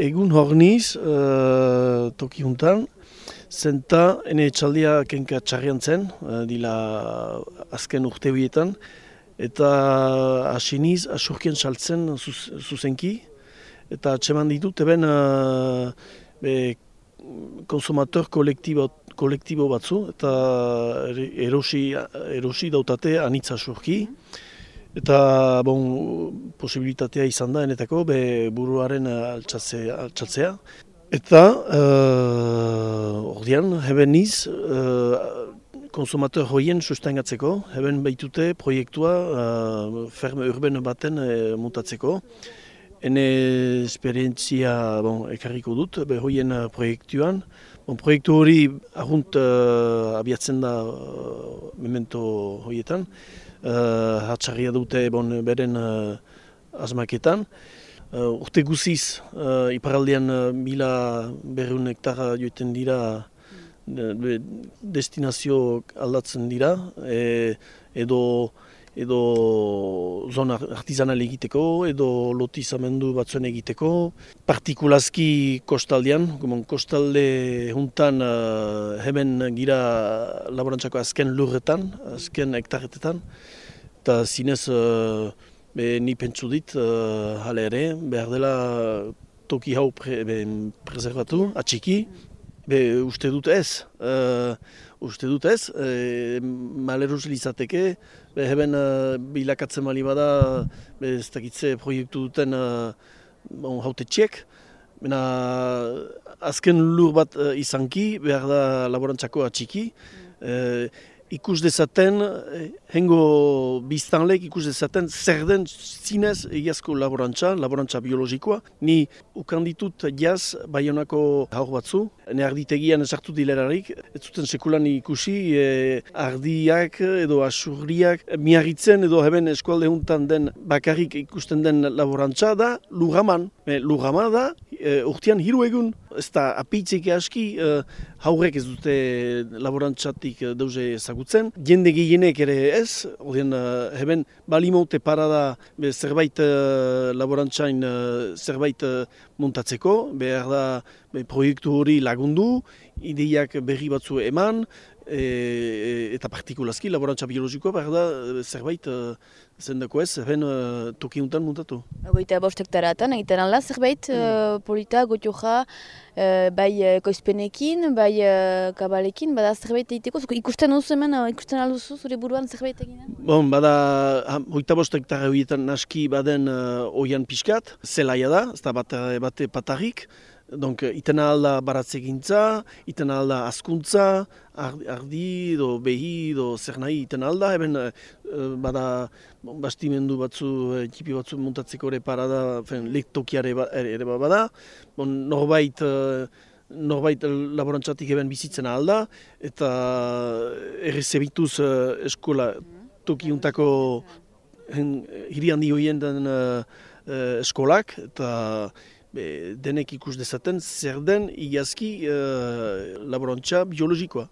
egun horniz uh, toki zenta ene etxaldia kenka txarrian zen, uh, dila azken urte horietan, eta asiniz asurkien saltzen zuz, zuzenki, eta txeman ditut eben uh, be, konsumator kolektibo, kolektibo batzu, eta erosi, erosi dautate anitza asurki. Eta, bon, posibilitatea izan da, enetako, be, buruaren altxatzea. altxatzea. Eta, uh, ordean, heben niz, uh, konsumateur hoien sustengatzeko, heben behitute proiektua uh, ferme urben baten uh, mutatzeko. Hene esperientzia bon, ekarriko dut, be hoien proiektuan. Bon, proiektu hori ahunt uh, abiatzen da uh, memento hoietan uh, hatxarria dute bon, beren uh, asmaketan. Uh, urte guziz, uh, iparaldean uh, mila berreun hektara joiten dira de, destinazio aldatzen dira, e, edo edo zona artizanal egiteko, edo lotizamendu batzuen egiteko. Partikulazki kostaldean, gomon, kostalde juntan uh, hemen gira laborantzako azken lurretan, azken hektarretetan. Eta zinez, uh, be, ni pentsu dit, uh, ere, behar dela toki hau pre, be, preservatu, atxiki, Be, uste dut ez, uh, uste dut ez, e, maleruz lizateke, be, heben uh, bilakatzen mali bada, be, ez dakitze proiektu duten uh, haute txek, Bena, azken lur bat uh, izanki, behar da laborantzako atxiki, mm ikus dezaten, eh, hengo biztanlek ikus dezaten, zer den zinez egiazko laborantza, laborantza biologikoa. Ni ukanditut jaz baionako haur batzu, ne arditegian esartu dilerarik, ez zuten sekulan ikusi e, ardiak edo asurriak miarritzen edo heben eskualde juntan den bakarrik ikusten den laborantza da lugaman. E, lugama da, e, urtean hiru egun, ez da apitzik aski, e, haurek ez dute laborantzatik deuze ezagutzen. Jende gehienek ere ez, odien, uh, heben balimote parada be, zerbait uh, laborantzain uh, zerbait uh, montatzeko, behar da be, proiektu hori lagundu, ideiak berri batzu eman, e, eta partikulazki laborantza biologikoa behar da zerbait uh, zendako ez, heben uh, toki untan muntatu. Goita bostek taratan, egiten ala zerbait, mm. uh, polita, gotioja, uh, bai uh, koizpenekin, bai uh, kabalekin, bada zerbait egiteko, ikusten duzu hemen, uh, ikusten alduzu zure buruan zerbait egin? Bon, bada, goita bostek tarra naski baden uh, oian pixkat, zelaia da, ez da bat, bate patarrik, Donc, iten alda baratze gintza, iten alda askuntza, ardi, do, behi, do, zer nahi iten alda, eben uh, bada bastimendu batzu, ekipi batzu montatzeko ere parada, fen, lektokiare ba, ere, bada, bon, norbait, uh, norbait laborantzatik eben bizitzen alda, eta errezebituz uh, eskola tokiuntako hiri handi hoien den uh, eskolak, eta Be, denek ikus dezaten zer den igazki uh, laborantza biologikoa.